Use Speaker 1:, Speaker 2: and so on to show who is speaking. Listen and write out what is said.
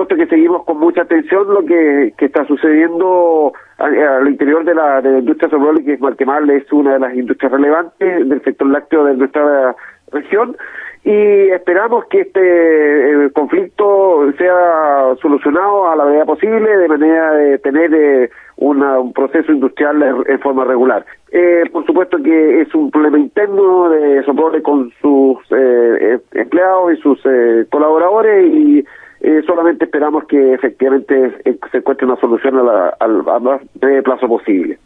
Speaker 1: supuesto que seguimos con mucha atención lo que, está sucediendo al, interior de la, de la industria soprole, que Guatemala es una de las industrias relevantes del sector lácteo de nuestra región y esperamos que este eh, conflicto sea solucionado a la medida posible de manera de tener eh, un proceso industrial en forma regular. Eh, por supuesto que es un problema interno de soporte con sus empleados y sus colaboradores y esperamos que efectivamente se encuentre una solución a la, al, a más breve plazo posible.